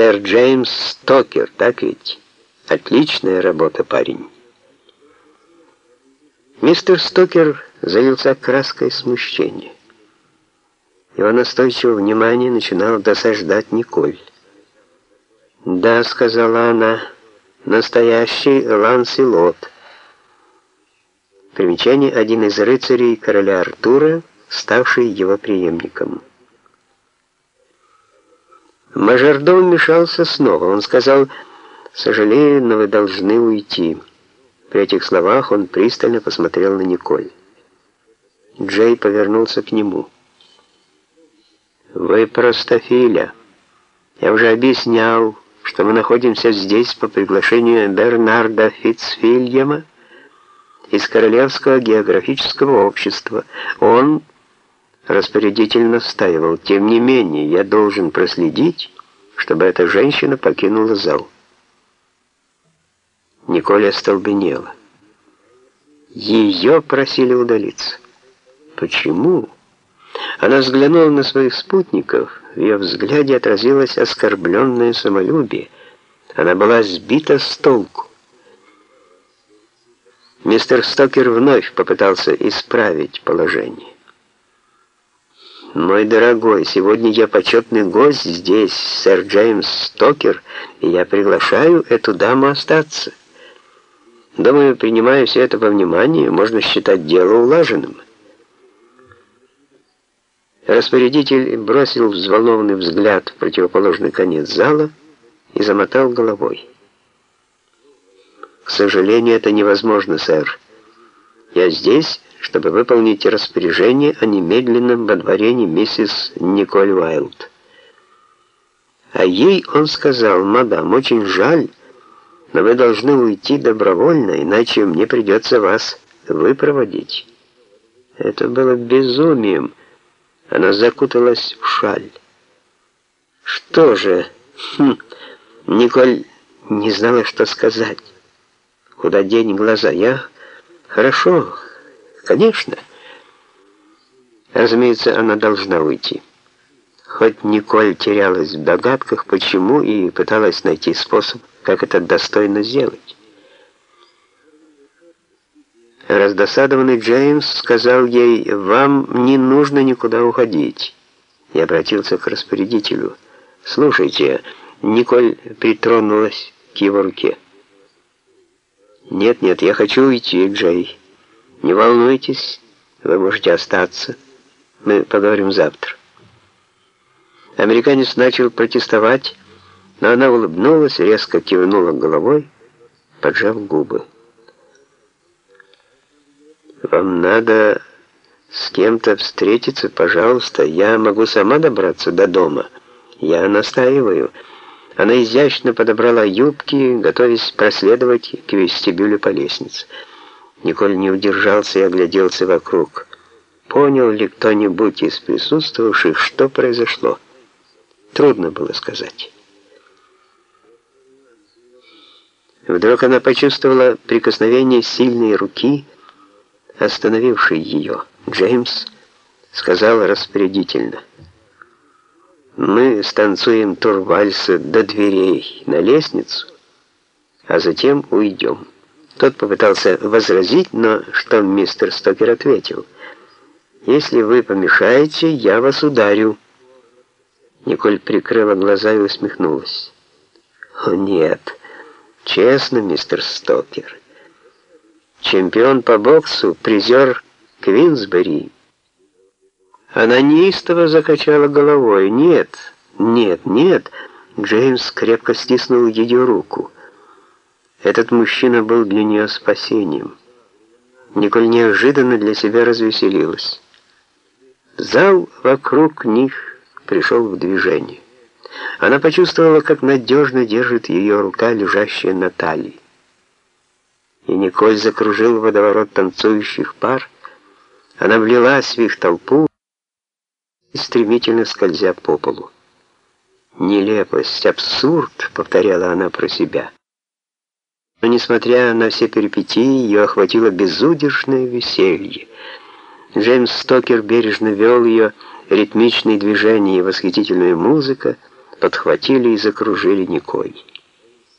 Сэр Джеймс Стокер, так ведь? Отличная работа, парень. Мистер Стокер залился краской смущения. Его настойчивое внимание начинало досаждать Николь. «Да», — сказала она, — «настоящий Ланселот». Примечание один из рыцарей короля Артура, ставший его преемником. Мажордом вмешался снова. Он сказал, «Сожалею, но вы должны уйти». При этих словах он пристально посмотрел на Николь. Джей повернулся к нему. «Вы простофиля. Я уже объяснял, что мы находимся здесь по приглашению Бернарда Фитцвильяма из Королевского географического общества. Он распорядитель настаивал. Тем не менее, я должен проследить, чтобы эта женщина покинула зал. Николя остолбенела. Ее просили удалиться. Почему? Она взглянула на своих спутников, в ее взгляде отразилось оскорбленное самолюбие. Она была сбита с толку. Мистер Стокер вновь попытался исправить положение. «Мой дорогой, сегодня я почетный гость здесь, сэр Джеймс Стокер, и я приглашаю эту даму остаться. Думаю, принимая все это во внимание, можно считать дело улаженным». Распорядитель бросил взволнованный взгляд в противоположный конец зала и замотал головой. «К сожалению, это невозможно, сэр. Я здесь...» чтобы выполнить распоряжение о немедленном водворении миссис Николь Уайлд. А ей он сказал, «Мадам, очень жаль, но вы должны уйти добровольно, иначе мне придется вас выпроводить». Это было безумием. Она закуталась в шаль. Что же? Хм, Николь не знала, что сказать. Куда день глаза? Я... Хорошо, Конечно. Разумеется, она должна уйти. Хоть Николь терялась в догадках, почему, и пыталась найти способ, как это достойно сделать. Раздосадованный Джеймс сказал ей, «Вам не нужно никуда уходить». И обратился к распорядителю. «Слушайте», Николь притронулась к его руке. «Нет, нет, я хочу уйти, Джей». Не волнуйтесь, вы можете остаться. Мы поговорим завтра. Американец начал протестовать, но она улыбнулась, резко кивнула головой, поджав губы. «Вам надо с кем-то встретиться, пожалуйста. Я могу сама добраться до дома. Я настаиваю». Она изящно подобрала юбки, готовясь проследовать к вестибюлю по лестнице. Николь не удержался и огляделся вокруг. Понял ли кто-нибудь из присутствовавших, что произошло? Трудно было сказать. Вдруг она почувствовала прикосновение сильной руки, остановившей ее. Джеймс сказал распорядительно. «Мы станцуем турвальсы до дверей на лестницу, а затем уйдем». Тот попытался возразить, но что мистер Стокер ответил? «Если вы помешаете, я вас ударю». Николь прикрыла глаза и усмехнулась. «О, нет, честно, мистер Стокер. Чемпион по боксу, призер Квинсбери». Она неистово закачала головой. «Нет, нет, нет». Джеймс крепко стиснул ее руку. Этот мужчина был для нее спасением. Николь неожиданно для себя развеселилась. Зал вокруг них пришел в движение. Она почувствовала, как надежно держит ее рука, лежащая на талии. И Николь закружил водоворот танцующих пар. Она влилась в их толпу, стремительно скользя по полу. «Нелепость, абсурд», — повторяла она про себя. Но, несмотря на все перипетии, ее охватило безудержное веселье. Джеймс Стокер бережно вел ее, ритмичные движения и восхитительная музыка подхватили и закружили Никой.